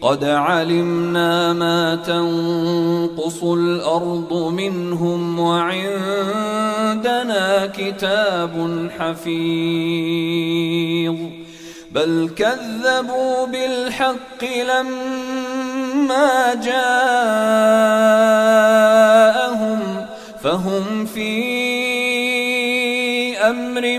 قد علمنا ما تنقص الأرض منهم وعندنا كتاب حفيظ بل كذبوا بالحق لما جاءهم فهم في أمر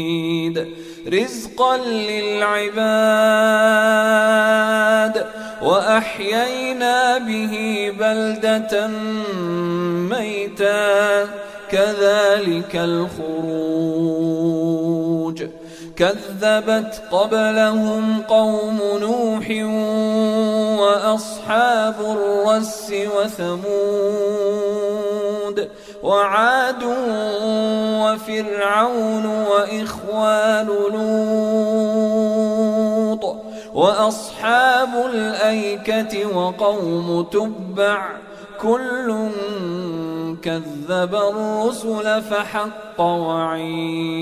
رزقا للعباد وأحيينا به بلدة ميتا كذلك الخروج كذبت قبلهم قوم نوح وأصحاب الرس وثمود وعاد وفرعون وإخوان لوط وأصحاب الأيكة وقوم تبع كل كذب الرسل فحق وعيد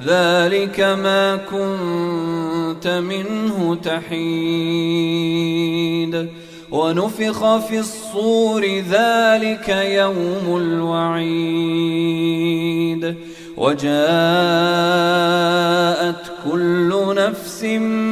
ذلك ما كنت منه تحيد. ونفخ في الصور ذلك يوم الوعيد. وجاءت كل نفس معها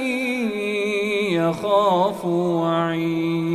يخاف وعيد